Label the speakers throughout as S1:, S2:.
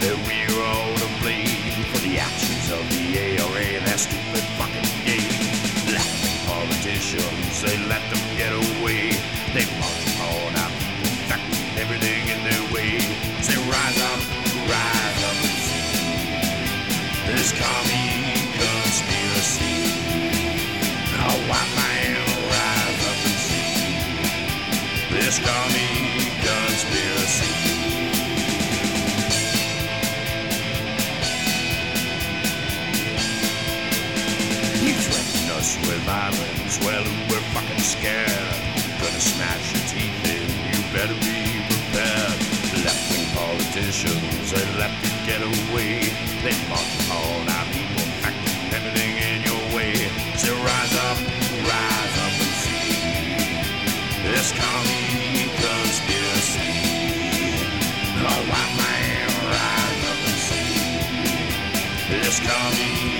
S1: that we're all to blame for the actions of the ARA and that stupid fucking game. Laughing politicians, they let them get away. They march upon our people, everything in their way. Say, rise up, rise up and see this commie conspiracy. A white man, rise up and see this commie violence, well, we're fucking scared. Gonna smash your teeth in, you better be prepared. Left-wing politicians, they let you get away. They march upon our people, acting everything in your way. So rise up, rise up and see this commie conspiracy. A white man, rise up and see this commie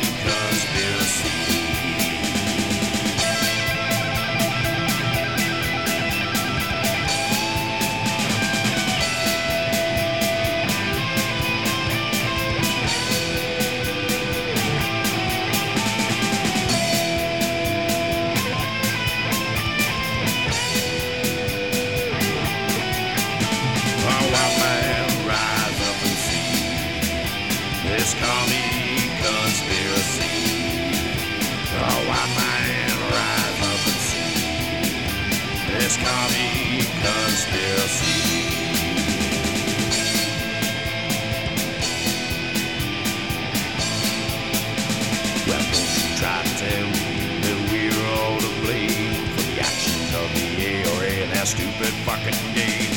S1: white man, rise up and see this commie conspiracy. Oh, A white man, rise up and see this commie conspiracy. We're all to blame for the actions of the ARA and that stupid fucking game.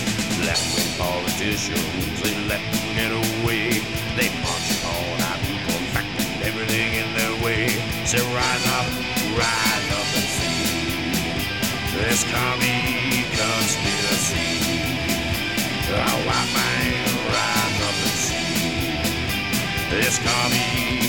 S1: Left-wing politicians, they let them get away. They march on our people, infecting everything in their way. So rise up, rise up and see this commie conspiracy. A white man, rise up and see this commie